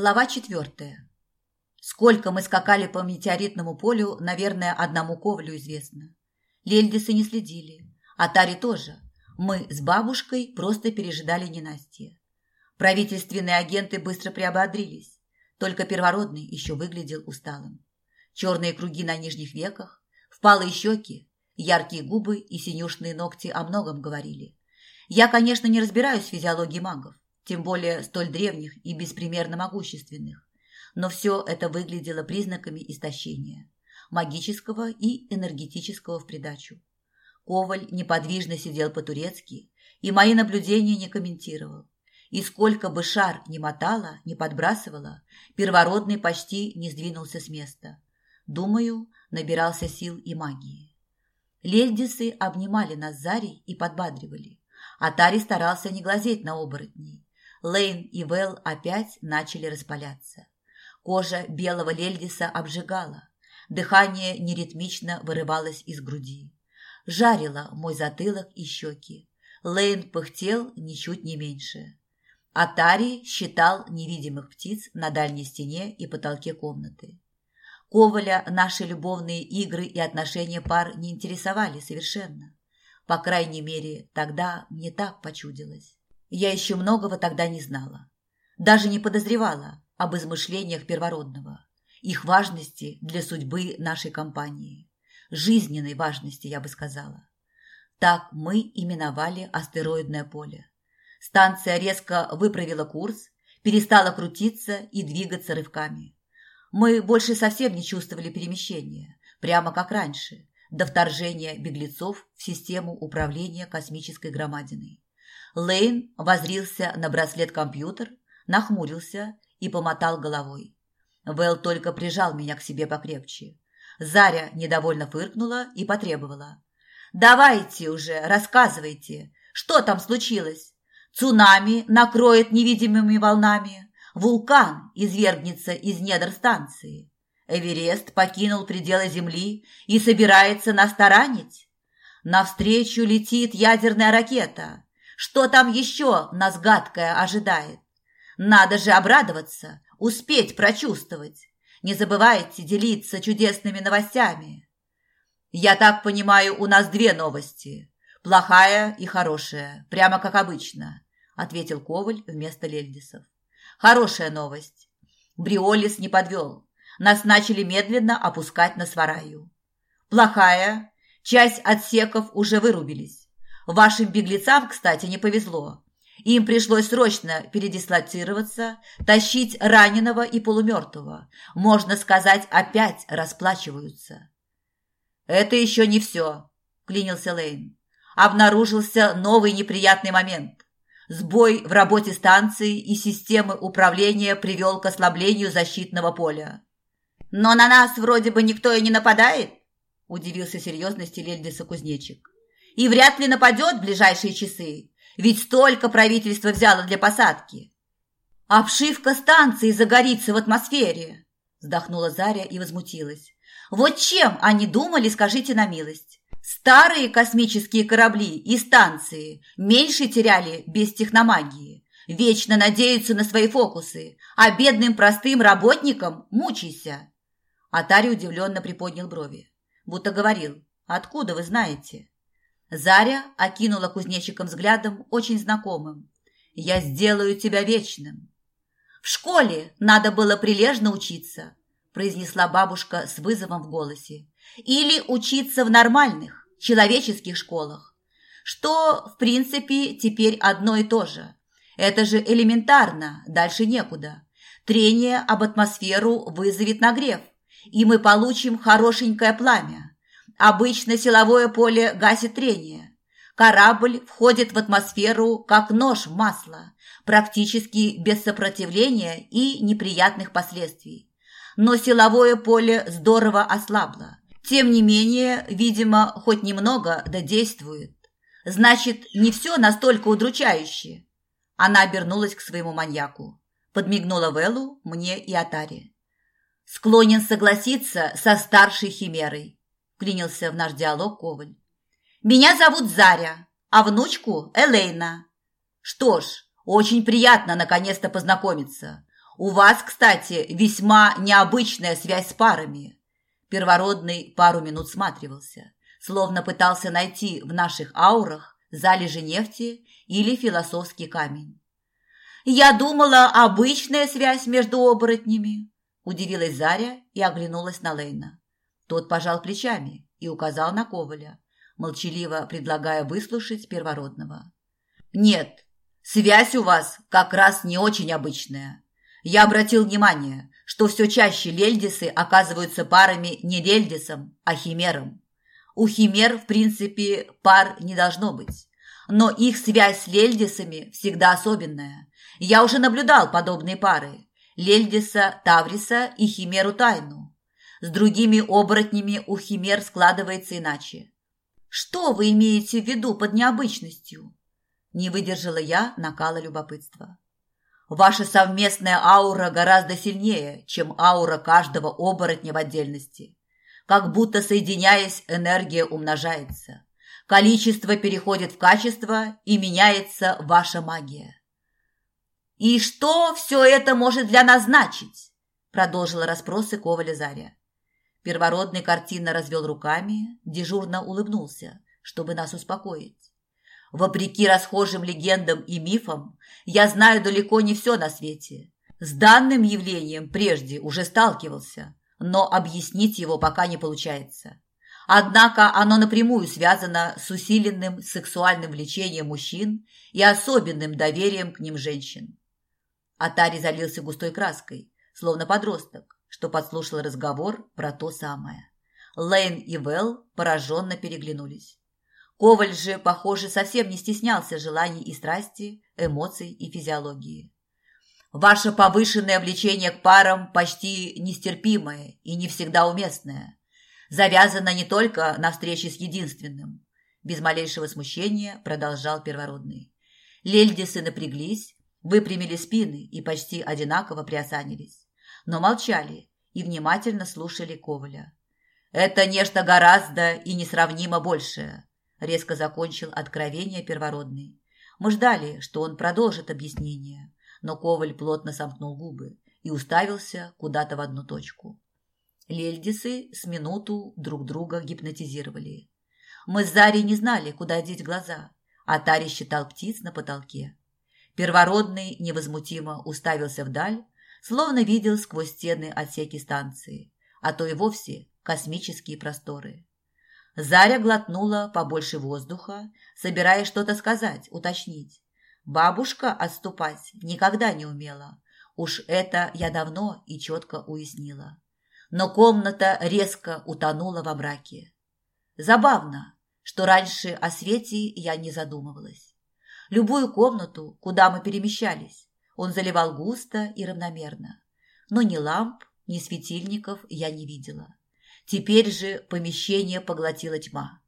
Глава четвертая. Сколько мы скакали по метеоритному полю, наверное, одному Ковлю известно. Лельдисы не следили, а Тари тоже. Мы с бабушкой просто пережидали ненастье. Правительственные агенты быстро приободрились, только первородный еще выглядел усталым. Черные круги на нижних веках, впалые щеки, яркие губы и синюшные ногти о многом говорили. Я, конечно, не разбираюсь в физиологии магов, тем более столь древних и беспримерно могущественных. Но все это выглядело признаками истощения, магического и энергетического в придачу. Коваль неподвижно сидел по-турецки и мои наблюдения не комментировал. И сколько бы шар ни мотала, ни подбрасывала, первородный почти не сдвинулся с места. Думаю, набирался сил и магии. Лельдисы обнимали нас Зари и подбадривали. А Тари старался не глазеть на оборотней, Лейн и Вэл опять начали распаляться. Кожа белого лельдиса обжигала. Дыхание неритмично вырывалось из груди. Жарило мой затылок и щеки. Лейн пыхтел ничуть не меньше. Атари считал невидимых птиц на дальней стене и потолке комнаты. Коваля наши любовные игры и отношения пар не интересовали совершенно. По крайней мере, тогда мне так почудилось. Я еще многого тогда не знала. Даже не подозревала об измышлениях первородного, их важности для судьбы нашей компании. Жизненной важности, я бы сказала. Так мы именовали астероидное поле. Станция резко выправила курс, перестала крутиться и двигаться рывками. Мы больше совсем не чувствовали перемещения, прямо как раньше, до вторжения беглецов в систему управления космической громадиной. Лейн возрился на браслет-компьютер, нахмурился и помотал головой. Вэл только прижал меня к себе покрепче. Заря недовольно фыркнула и потребовала. «Давайте уже, рассказывайте, что там случилось? Цунами накроет невидимыми волнами, вулкан извергнется из недр станции, Эверест покинул пределы Земли и собирается нас таранить. Навстречу летит ядерная ракета, что там еще нас гадкое ожидает? Надо же обрадоваться, успеть прочувствовать. Не забывайте делиться чудесными новостями. Я так понимаю, у нас две новости. Плохая и хорошая, прямо как обычно, ответил Коваль вместо Лельдисов. Хорошая новость. Бриолис не подвел. Нас начали медленно опускать на свараю. Плохая. Часть отсеков уже вырубились. Вашим беглецам, кстати, не повезло. Им пришлось срочно передислоцироваться, тащить раненого и полумертвого. Можно сказать, опять расплачиваются. «Это еще не все», – клянился Лейн. Обнаружился новый неприятный момент. Сбой в работе станции и системы управления привел к ослаблению защитного поля. «Но на нас вроде бы никто и не нападает», – удивился серьезности Лельдиса кузнечик и вряд ли нападет в ближайшие часы, ведь столько правительство взяло для посадки. Обшивка станции загорится в атмосфере, вздохнула Заря и возмутилась. Вот чем они думали, скажите на милость? Старые космические корабли и станции меньше теряли без техномагии. Вечно надеются на свои фокусы, а бедным простым работникам мучайся. Атари удивленно приподнял брови, будто говорил, откуда вы знаете? Заря окинула кузнечиком взглядом очень знакомым. «Я сделаю тебя вечным». «В школе надо было прилежно учиться», произнесла бабушка с вызовом в голосе. «Или учиться в нормальных, человеческих школах, что, в принципе, теперь одно и то же. Это же элементарно, дальше некуда. Трение об атмосферу вызовет нагрев, и мы получим хорошенькое пламя. Обычно силовое поле гасит трение. Корабль входит в атмосферу, как нож в масло, практически без сопротивления и неприятных последствий. Но силовое поле здорово ослабло. Тем не менее, видимо, хоть немного да действует. Значит, не все настолько удручающе. Она обернулась к своему маньяку. Подмигнула Веллу, мне и Атаре. Склонен согласиться со старшей химерой вклинился в наш диалог Коваль. «Меня зовут Заря, а внучку Элейна. Что ж, очень приятно наконец-то познакомиться. У вас, кстати, весьма необычная связь с парами. Первородный пару минут сматривался, словно пытался найти в наших аурах залежи нефти или философский камень. «Я думала, обычная связь между оборотнями», – удивилась Заря и оглянулась на Лейна. Тот пожал плечами и указал на Коваля, молчаливо предлагая выслушать первородного. «Нет, связь у вас как раз не очень обычная. Я обратил внимание, что все чаще лельдисы оказываются парами не лельдисом, а химером. У химер, в принципе, пар не должно быть. Но их связь с лельдисами всегда особенная. Я уже наблюдал подобные пары. Лельдиса, Тавриса и химеру Тайну. С другими оборотнями у химер складывается иначе. Что вы имеете в виду под необычностью? Не выдержала я накала любопытства. Ваша совместная аура гораздо сильнее, чем аура каждого оборотня в отдельности. Как будто соединяясь, энергия умножается. Количество переходит в качество и меняется ваша магия. «И что все это может для нас значить?» Продолжила расспросы Коваля Заря. Первородный картинно развел руками, дежурно улыбнулся, чтобы нас успокоить. Вопреки расхожим легендам и мифам, я знаю далеко не все на свете. С данным явлением прежде уже сталкивался, но объяснить его пока не получается. Однако оно напрямую связано с усиленным сексуальным влечением мужчин и особенным доверием к ним женщин. Атари залился густой краской, словно подросток, что подслушал разговор про то самое. Лейн и Вэл пораженно переглянулись. Коваль же, похоже, совсем не стеснялся желаний и страсти, эмоций и физиологии. Ваше повышенное влечение к парам почти нестерпимое и не всегда уместное. Завязано не только на встрече с единственным. Без малейшего смущения продолжал первородный. Лельдисы напряглись, выпрямили спины и почти одинаково приосанились. Но молчали и внимательно слушали Коваля. Это нечто гораздо и несравнимо большее – резко закончил откровение первородный. Мы ждали, что он продолжит объяснение, но Коваль плотно сомкнул губы и уставился куда-то в одну точку. Лельдисы с минуту друг друга гипнотизировали. Мы с Зарей не знали, куда деть глаза, а Тари считал птиц на потолке. Первородный невозмутимо уставился вдаль, словно видел сквозь стены отсеки станции, а то и вовсе космические просторы. Заря глотнула побольше воздуха, собираясь что-то сказать, уточнить. Бабушка отступать никогда не умела. Уж это я давно и четко уяснила. Но комната резко утонула во мраке. Забавно, что раньше о свете я не задумывалась. Любую комнату, куда мы перемещались, он заливал густо и равномерно. Но ни ламп, ни светильников я не видела. Теперь же помещение поглотила тьма.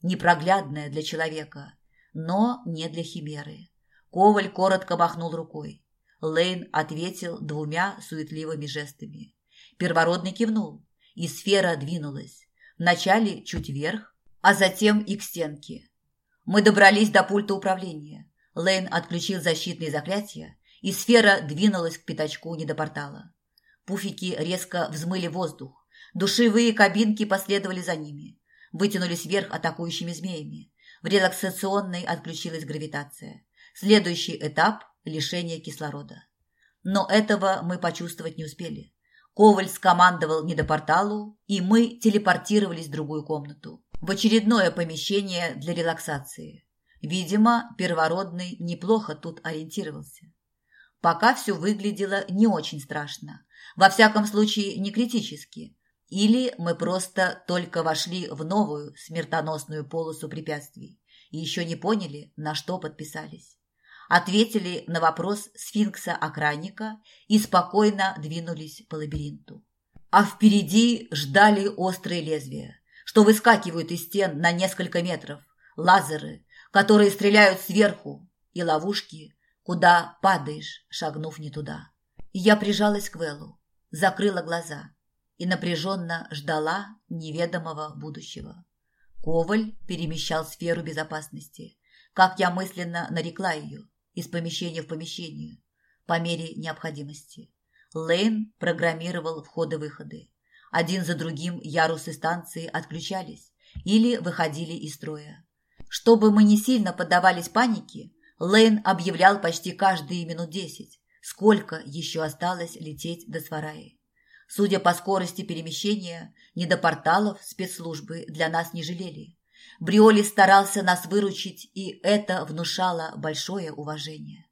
Непроглядная для человека, но не для химеры. Коваль коротко махнул рукой. Лейн ответил двумя суетливыми жестами. Первородный кивнул, и сфера двинулась. Вначале чуть вверх, а затем и к стенке. Мы добрались до пульта управления. Лейн отключил защитные заклятия, и сфера двинулась к пятачку недопортала. Пуфики резко взмыли воздух, Душевые кабинки последовали за ними. Вытянулись вверх атакующими змеями. В релаксационной отключилась гравитация. Следующий этап – лишение кислорода. Но этого мы почувствовать не успели. Коваль скомандовал не до порталу, и мы телепортировались в другую комнату. В очередное помещение для релаксации. Видимо, первородный неплохо тут ориентировался. Пока все выглядело не очень страшно. Во всяком случае, не критически. Или мы просто только вошли в новую смертоносную полосу препятствий и еще не поняли, на что подписались. Ответили на вопрос сфинкса-охранника и спокойно двинулись по лабиринту. А впереди ждали острые лезвия, что выскакивают из стен на несколько метров, лазеры, которые стреляют сверху, и ловушки, куда падаешь, шагнув не туда. Я прижалась к Веллу, закрыла глаза – и напряженно ждала неведомого будущего. Коваль перемещал сферу безопасности, как я мысленно нарекла ее, из помещения в помещение, по мере необходимости. Лейн программировал входы-выходы. Один за другим ярусы станции отключались или выходили из строя. Чтобы мы не сильно поддавались панике, Лейн объявлял почти каждые минут десять, сколько еще осталось лететь до Свараи. Судя по скорости перемещения, не до порталов спецслужбы для нас не жалели. Бриоли старался нас выручить, и это внушало большое уважение.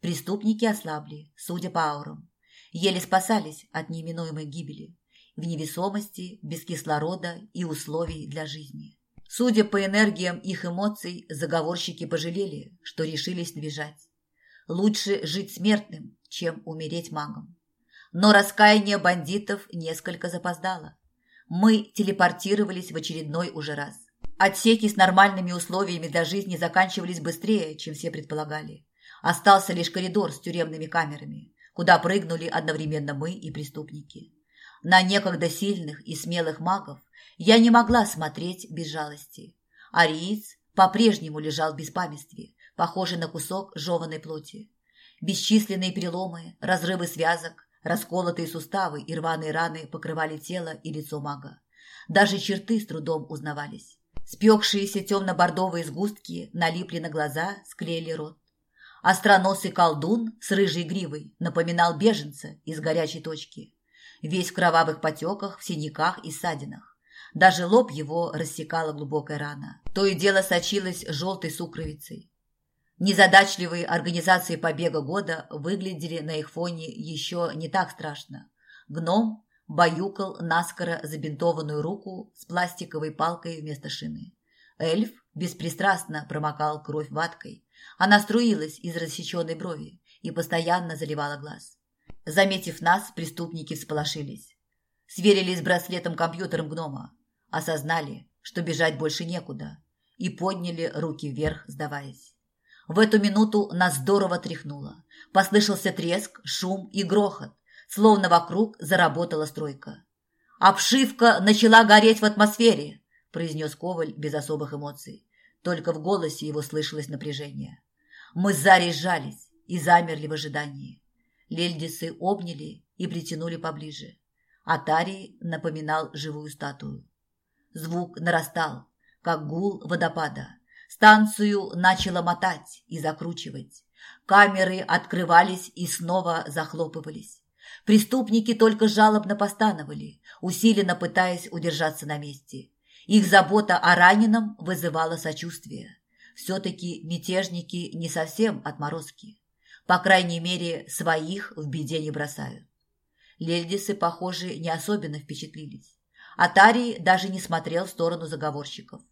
Преступники ослабли, судя по аурам. Еле спасались от неминуемой гибели. В невесомости, без кислорода и условий для жизни. Судя по энергиям их эмоций, заговорщики пожалели, что решились бежать. Лучше жить смертным, чем умереть магом. Но раскаяние бандитов несколько запоздало. Мы телепортировались в очередной уже раз. Отсеки с нормальными условиями для жизни заканчивались быстрее, чем все предполагали. Остался лишь коридор с тюремными камерами, куда прыгнули одновременно мы и преступники. На некогда сильных и смелых магов я не могла смотреть без жалости. Ариец по-прежнему лежал в беспамятстве, похожий на кусок жеванной плоти. Бесчисленные переломы, разрывы связок, расколотые суставы и рваные раны покрывали тело и лицо мага. Даже черты с трудом узнавались. Спекшиеся темно-бордовые сгустки налипли на глаза, склеили рот. Остроносый колдун с рыжей гривой напоминал беженца из горячей точки. Весь в кровавых потеках, в синяках и ссадинах. Даже лоб его рассекала глубокая рана. То и дело сочилось желтой сукровицей. Незадачливые организации побега года выглядели на их фоне еще не так страшно. Гном баюкал наскоро забинтованную руку с пластиковой палкой вместо шины. Эльф беспристрастно промокал кровь ваткой. Она струилась из рассеченной брови и постоянно заливала глаз. Заметив нас, преступники всполошились. Сверились с браслетом-компьютером гнома. Осознали, что бежать больше некуда, и подняли руки вверх, сдаваясь. В эту минуту нас здорово тряхнуло. Послышался треск, шум и грохот словно вокруг заработала стройка. «Обшивка начала гореть в атмосфере», – произнес Коваль без особых эмоций. Только в голосе его слышалось напряжение. Мы заряжались и замерли в ожидании. Лельдисы обняли и притянули поближе. Атарий напоминал живую статую. Звук нарастал, как гул водопада. Станцию начало мотать и закручивать. Камеры открывались и снова захлопывались. Преступники только жалобно постановали, усиленно пытаясь удержаться на месте. Их забота о раненом вызывала сочувствие. Все-таки мятежники не совсем отморозки. По крайней мере, своих в беде не бросают. Лельдисы, похоже, не особенно впечатлились. Атарий даже не смотрел в сторону заговорщиков.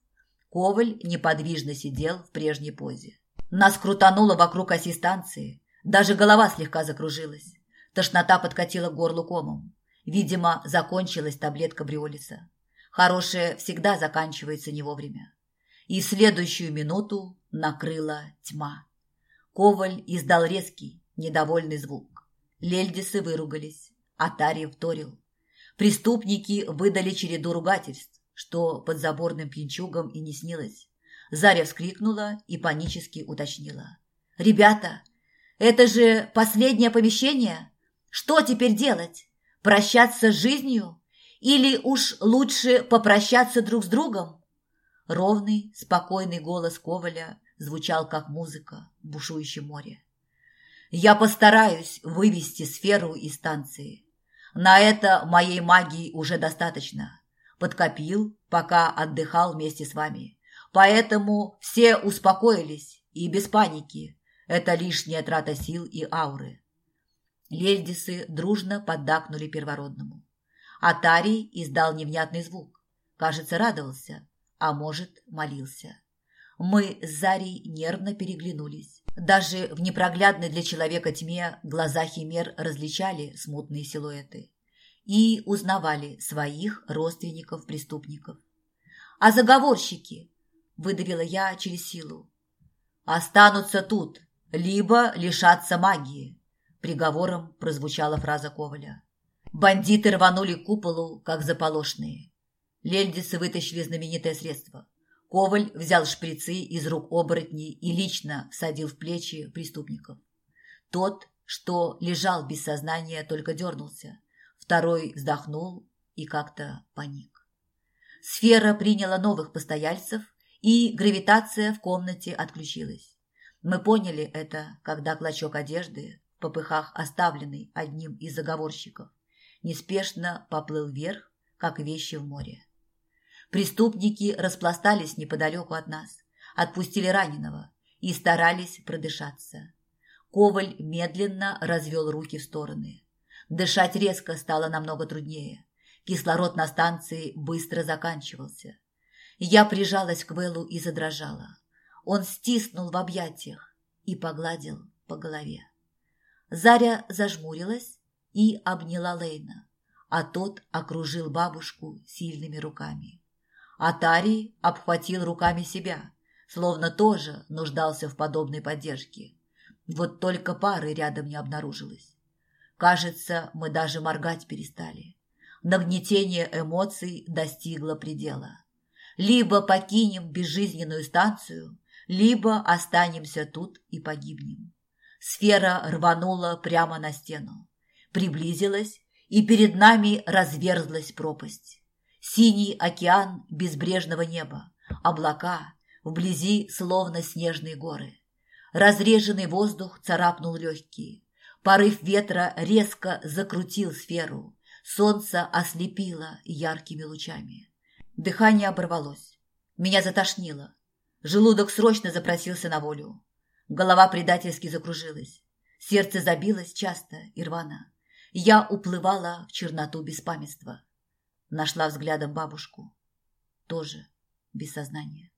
Коваль неподвижно сидел в прежней позе. Нас крутануло вокруг оси станции. Даже голова слегка закружилась. Тошнота подкатила к горлу комом. Видимо, закончилась таблетка Бриолиса. Хорошее всегда заканчивается не вовремя. И следующую минуту накрыла тьма. Коваль издал резкий, недовольный звук. Лельдисы выругались, Атарий вторил. Преступники выдали череду ругательств, что под заборным пьянчугом и не снилось. Заря вскрикнула и панически уточнила. «Ребята, это же последнее помещение? Что теперь делать? Прощаться с жизнью? Или уж лучше попрощаться друг с другом? Ровный, спокойный голос Коваля звучал как музыка в бушующем море. Я постараюсь вывести сферу из станции. На это моей магии уже достаточно. Подкопил, пока отдыхал вместе с вами. Поэтому все успокоились и без паники. Это лишняя трата сил и ауры. Лельдисы дружно поддакнули первородному. Атарий издал невнятный звук. Кажется, радовался, а может, молился. Мы с Зарей нервно переглянулись. Даже в непроглядной для человека тьме глаза химер различали смутные силуэты и узнавали своих родственников-преступников. «А заговорщики?» – выдавила я через силу. «Останутся тут, либо лишатся магии», Приговором прозвучала фраза Коваля. Бандиты рванули к куполу, как заполошные. Лельдисы вытащили знаменитое средство. Коваль взял шприцы из рук оборотней и лично всадил в плечи преступников. Тот, что лежал без сознания, только дернулся. Второй вздохнул и как-то паник. Сфера приняла новых постояльцев, и гравитация в комнате отключилась. Мы поняли это, когда клочок одежды, в попыхах оставленный одним из заговорщиков, неспешно поплыл вверх, как вещи в море. Преступники распластались неподалеку от нас, отпустили раненого и старались продышаться. Коваль медленно развел руки в стороны. Дышать резко стало намного труднее. Кислород на станции быстро заканчивался. Я прижалась к Вэллу и задрожала. Он стиснул в объятиях и погладил по голове. Заря зажмурилась и обняла Лейна, а тот окружил бабушку сильными руками. Атари обхватил руками себя, словно тоже нуждался в подобной поддержке. Вот только пары рядом не обнаружилось. Кажется, мы даже моргать перестали. Нагнетение эмоций достигло предела. Либо покинем безжизненную станцию, либо останемся тут и погибнем. Сфера рванула прямо на стену, приблизилась, и перед нами разверзлась пропасть. Синий океан безбрежного неба, облака, вблизи словно снежные горы. Разреженный воздух царапнул легкие. Порыв ветра резко закрутил сферу. Солнце ослепило яркими лучами. Дыхание оборвалось. Меня затошнило. Желудок срочно запросился на волю. Голова предательски закружилась. Сердце забилось часто и рвано. Я уплывала в черноту беспамятства. Нашла взглядом бабушку. Тоже без сознания.